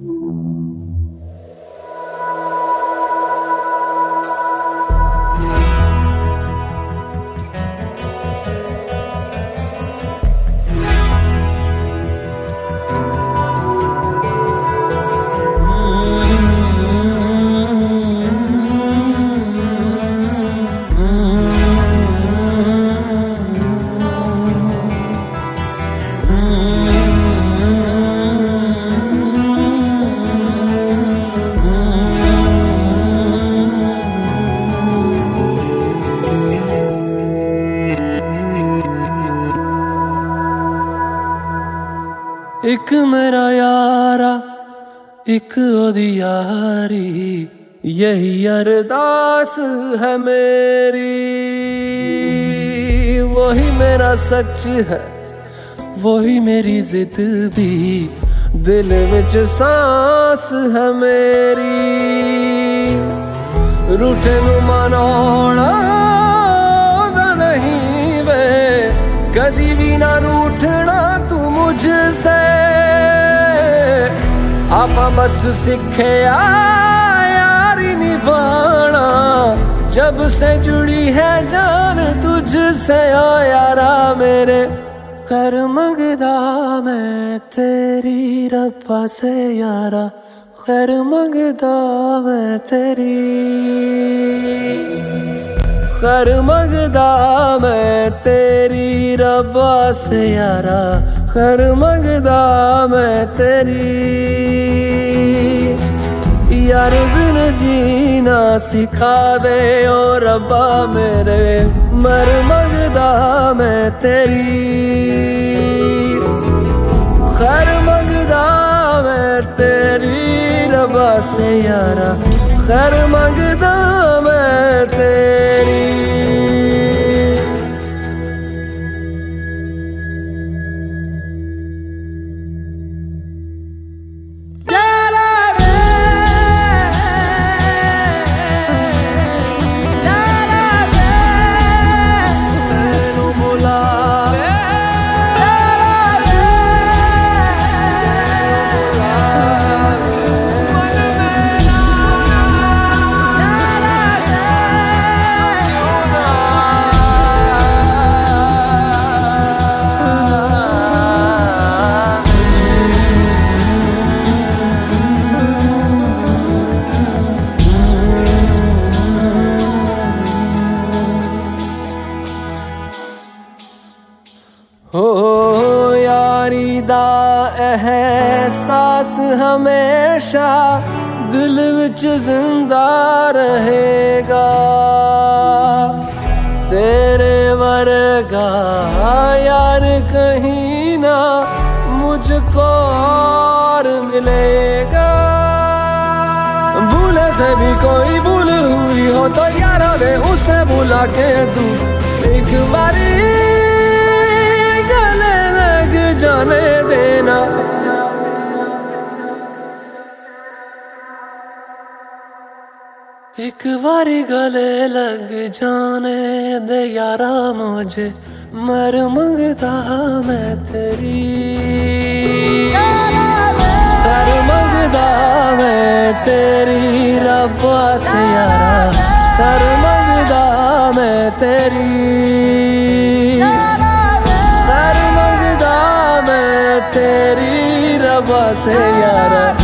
Mm-hmm. ਇੱਕ ਮੇਰਾ ਯਾਰਾ ਇੱਕ ਉਹਦੀ ਯਾਰੀ यही अरदास है मेरी वही मेरा सच है वही मेरी जिद भी दिल विच सांस है मेरी रूठे नु मनाना नहीं वे कदी भी ना रूठना तू मुझसे आप बस सीखे यारी निभाना। जब से जुड़ी है जान तुझसे, ओ यारा मेरे। कर मंगदा मैं तेरी रब्बा से, यारा। खैर मंगदा मैं तेरी। खैर मंगदा मैं तेरी रब्बा से, यारा। खैर मंगदा मैं तेरी। यार बिन जीना सिखा दे, ओ रब्बा मेरे, मर मगदा मैं तेरी। खैर मगदा मैं तेरी, रब्बा से यारा। खैर मगदा मैं तेरी। यारी एहसास हमेशा दिल विच ज़िंदा रहेगा। तेरे वर्गा यार कहीं ना मुझको और मिलेगा। भूले से भी कोई भूल हुई हो तो यार वे उसे बुला के तू एक बारी जाने देना। एक बारी गले लग जाने दे यारा मुझे, मर मंगता मैं तेरी। कर मंगदा मैं तेरी रब्बा से यारा कर मंगदा मैं तेरी। तेरी